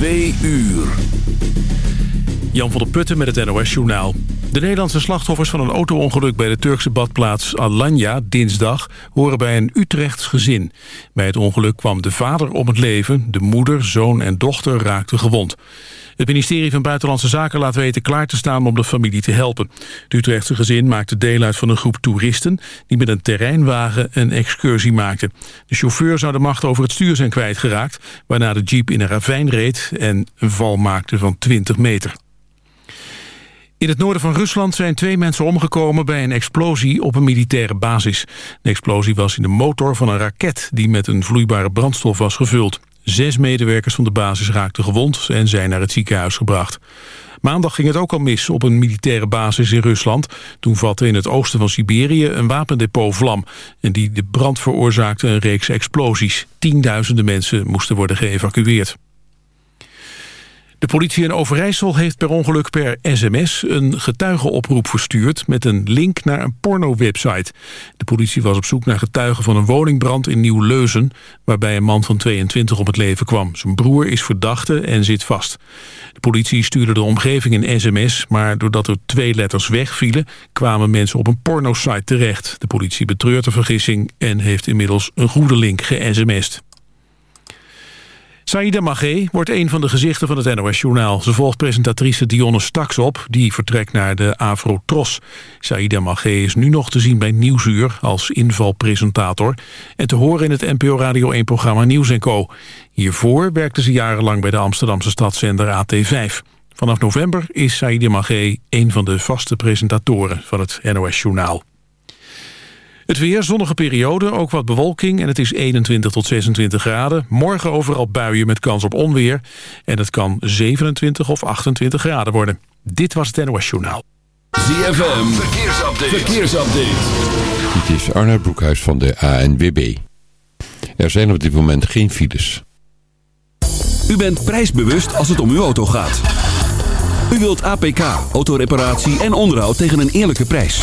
Twee uur. Jan van der Putten met het NOS-journaal. De Nederlandse slachtoffers van een auto-ongeluk bij de Turkse badplaats Alanya dinsdag horen bij een Utrechts gezin. Bij het ongeluk kwam de vader om het leven, de moeder, zoon en dochter raakten gewond. Het ministerie van Buitenlandse Zaken laat weten klaar te staan om de familie te helpen. Het Utrechtse gezin maakte deel uit van een groep toeristen die met een terreinwagen een excursie maakten. De chauffeur zou de macht over het stuur zijn kwijtgeraakt, waarna de jeep in een ravijn reed en een val maakte van 20 meter. In het noorden van Rusland zijn twee mensen omgekomen bij een explosie op een militaire basis. De explosie was in de motor van een raket die met een vloeibare brandstof was gevuld. Zes medewerkers van de basis raakten gewond en zijn naar het ziekenhuis gebracht. Maandag ging het ook al mis op een militaire basis in Rusland. Toen vatte in het oosten van Siberië een wapendepot vlam. En die de brand veroorzaakte een reeks explosies. Tienduizenden mensen moesten worden geëvacueerd. De politie in Overijssel heeft per ongeluk per sms een getuigenoproep verstuurd met een link naar een porno-website. De politie was op zoek naar getuigen van een woningbrand in Nieuw-Leuzen, waarbij een man van 22 om het leven kwam. Zijn broer is verdachte en zit vast. De politie stuurde de omgeving een sms, maar doordat er twee letters wegvielen, kwamen mensen op een porno-site terecht. De politie betreurt de vergissing en heeft inmiddels een goede link ge-sms'd. Saïda Magé wordt een van de gezichten van het NOS-journaal. Ze volgt presentatrice Dionne Staks op, die vertrekt naar de Afro-Tros. Saïda Magé is nu nog te zien bij Nieuwsuur als invalpresentator... en te horen in het NPO Radio 1-programma Nieuws Co. Hiervoor werkte ze jarenlang bij de Amsterdamse stadszender AT5. Vanaf november is Saïda Magé een van de vaste presentatoren van het NOS-journaal. Het weer, zonnige periode, ook wat bewolking en het is 21 tot 26 graden. Morgen overal buien met kans op onweer. En het kan 27 of 28 graden worden. Dit was het NOS Journaal. ZFM, verkeersupdate. verkeersupdate. Dit is Arnold Broekhuis van de ANWB. Er zijn op dit moment geen files. U bent prijsbewust als het om uw auto gaat. U wilt APK, autoreparatie en onderhoud tegen een eerlijke prijs.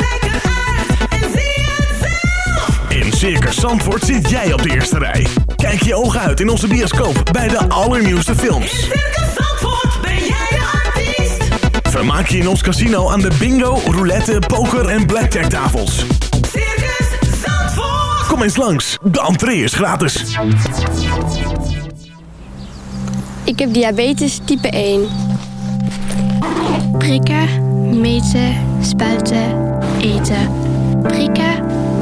In Circus Zandvoort zit jij op de eerste rij. Kijk je ogen uit in onze bioscoop bij de allernieuwste In films. Circus Zandvoort ben jij de artiest. Vermaak je in ons casino aan de bingo, roulette, poker en blackjack tafels. Circus Zandvoort. Kom eens langs, de entree is gratis. Ik heb diabetes type 1. Prikken, meten, spuiten, eten. Prikken,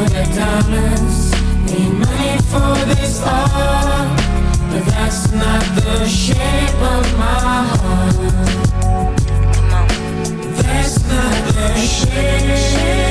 know that diamonds need money for this art, but that's not the shape of my heart. That's not the shape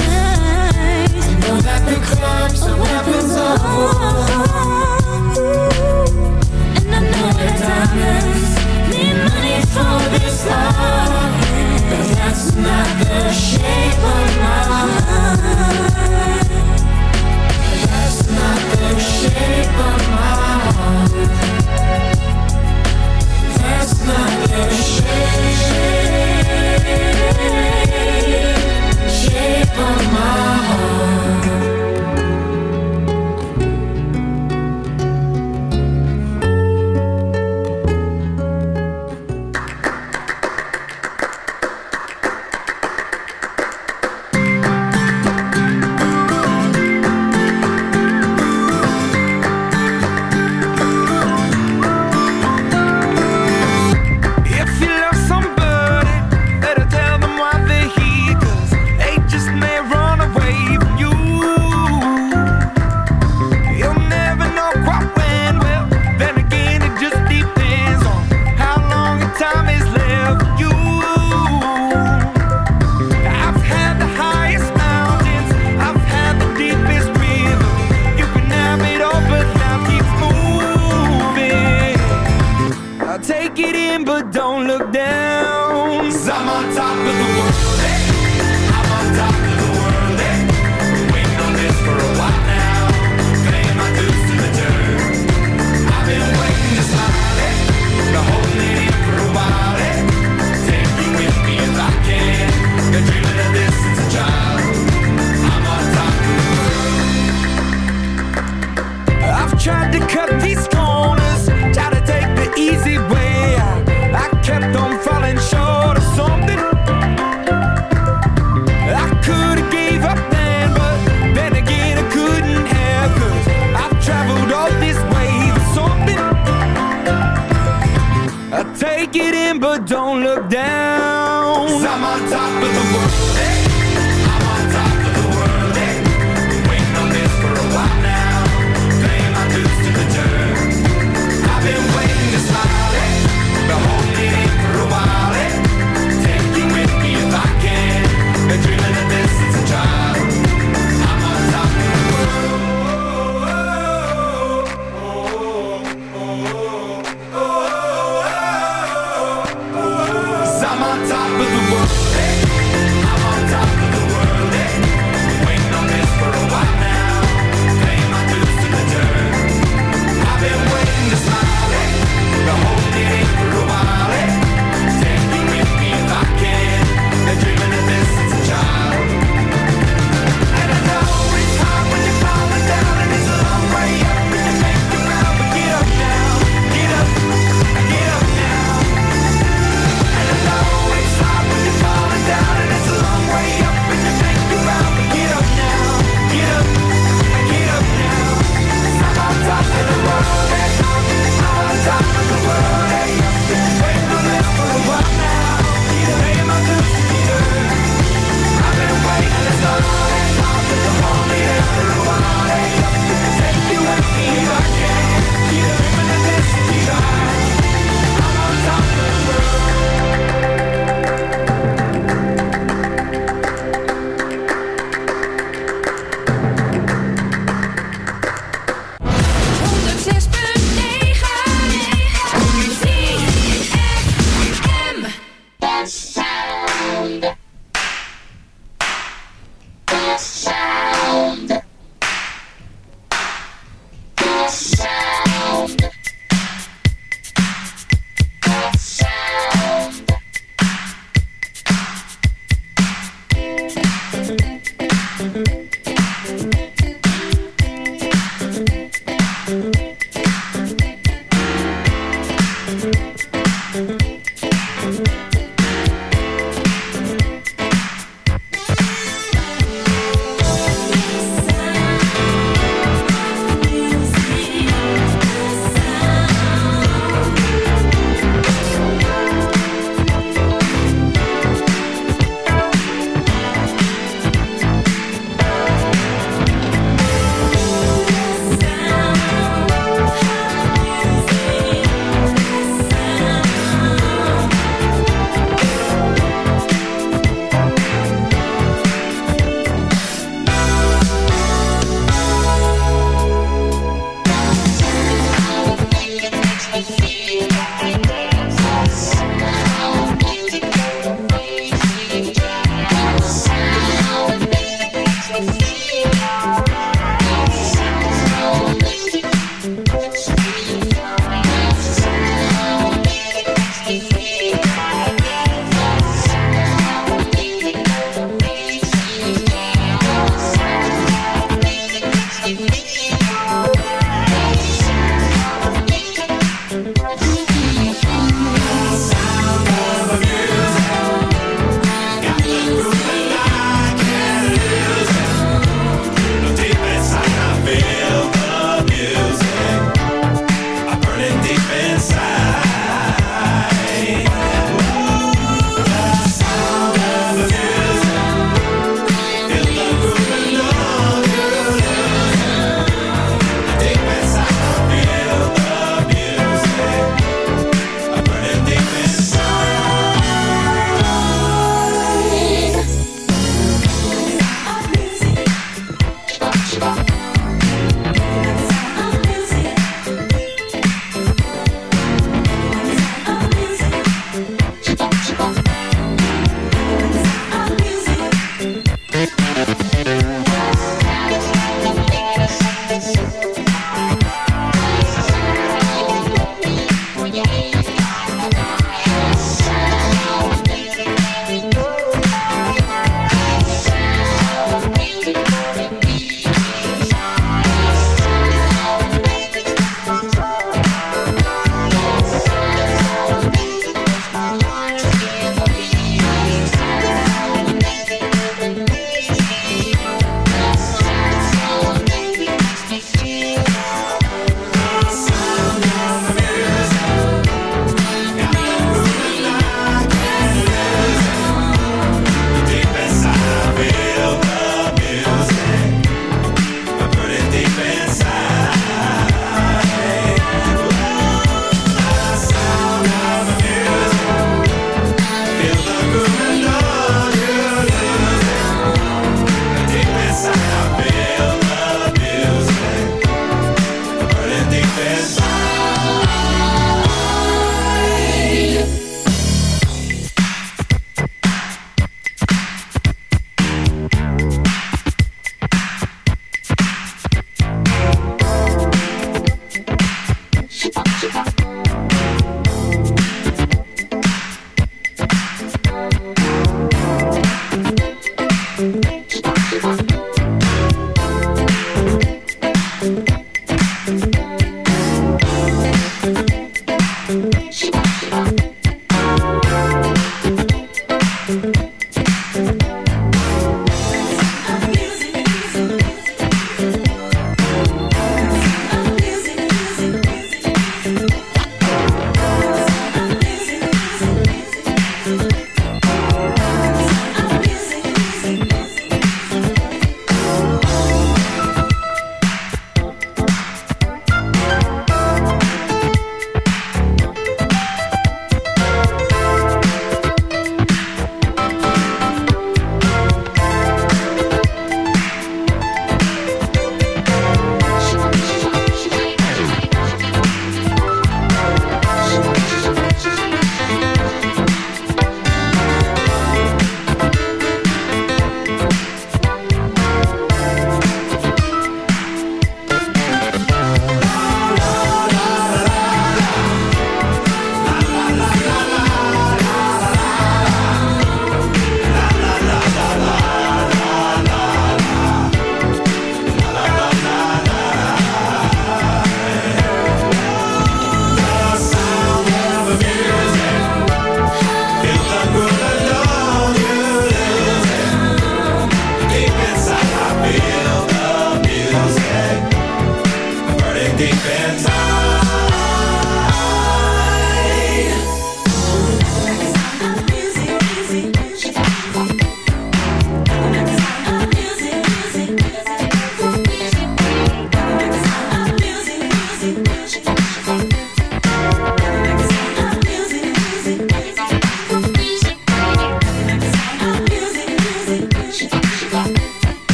I know that the clubs and weapons are don't look down. i I'm on top of the world,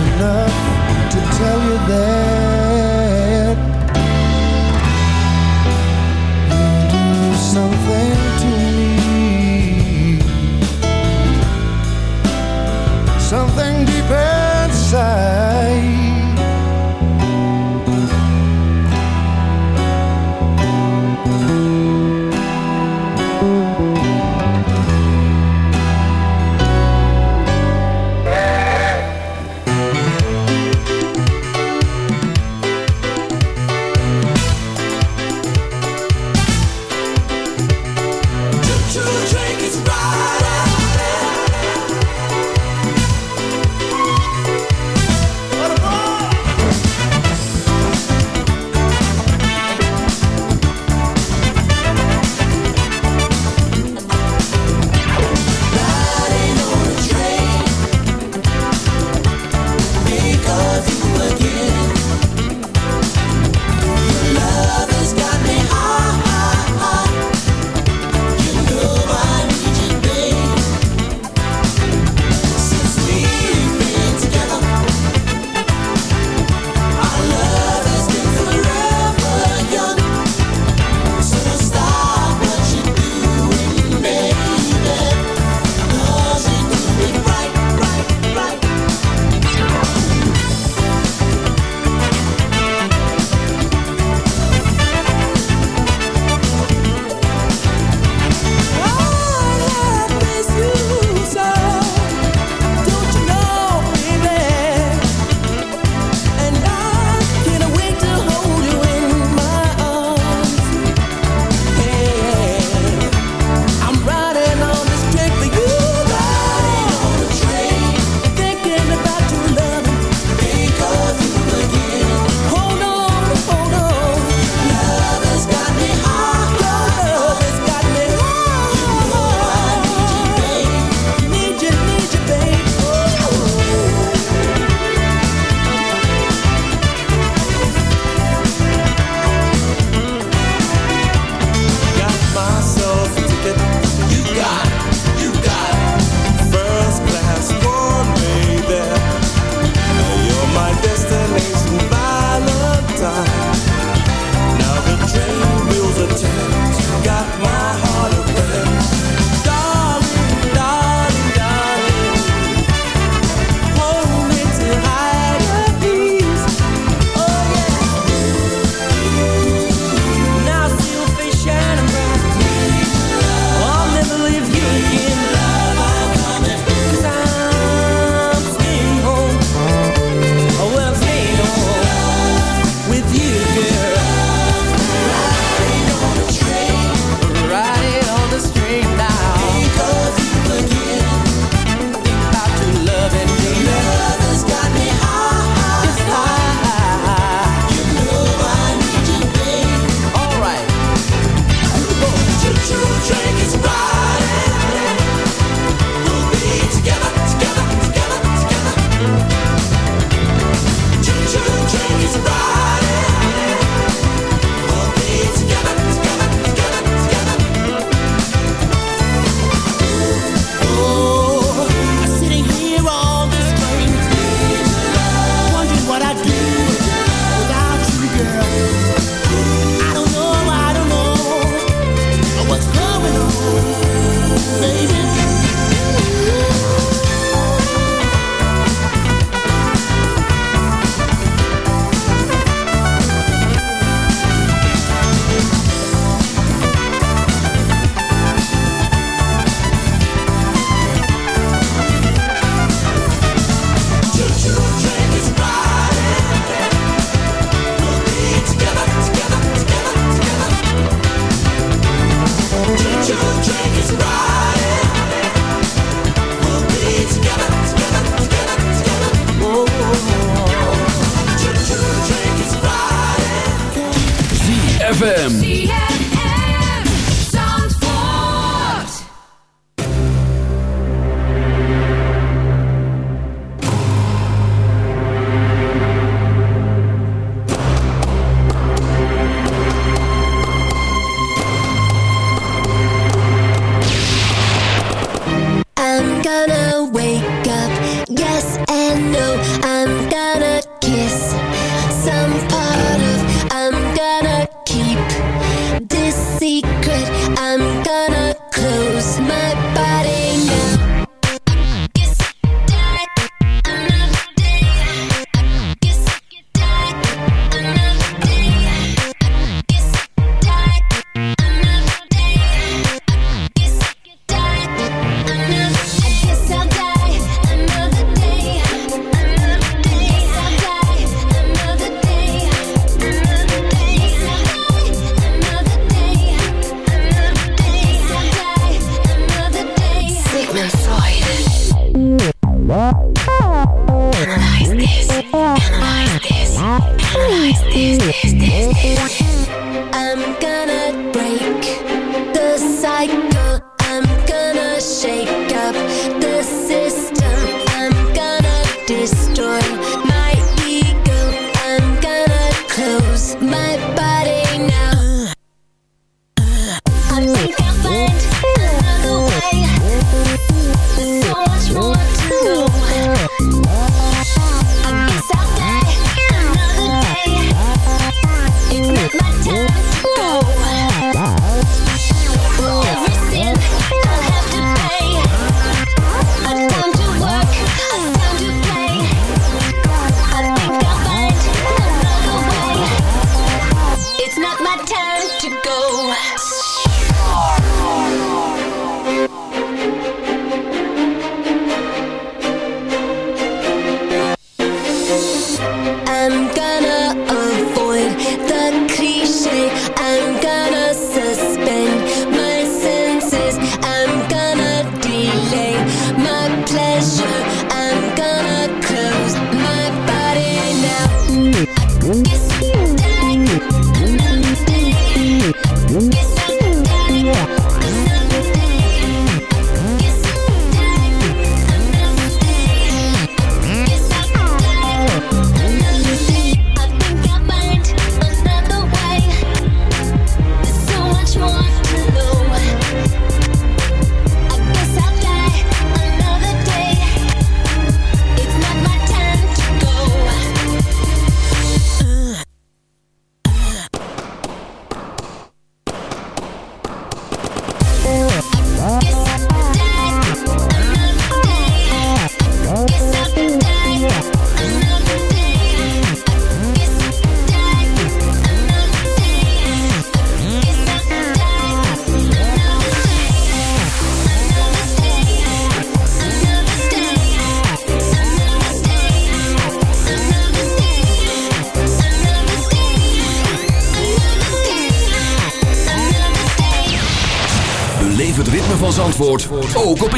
enough